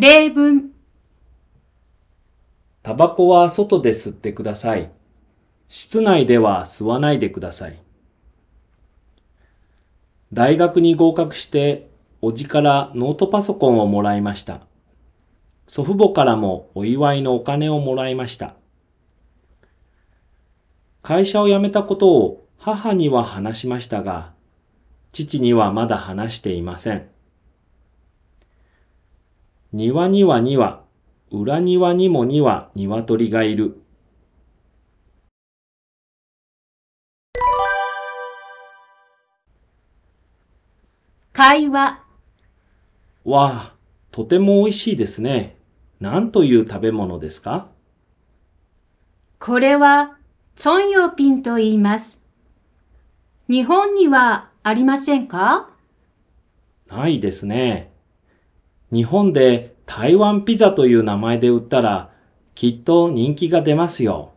例文、タバコは外で吸ってください。室内では吸わないでください。大学に合格して、おじからノートパソコンをもらいました。祖父母からもお祝いのお金をもらいました。会社を辞めたことを母には話しましたが、父にはまだ話していません。庭には2羽、裏庭にも2羽鶏がいる。会話、わあ、とても美味しいですね。何という食べ物ですか？これは、チョンヨーピンと言います。日本にはありませんか？ないですね。日本で台湾ピザという名前で売ったら、きっと人気が出ますよ。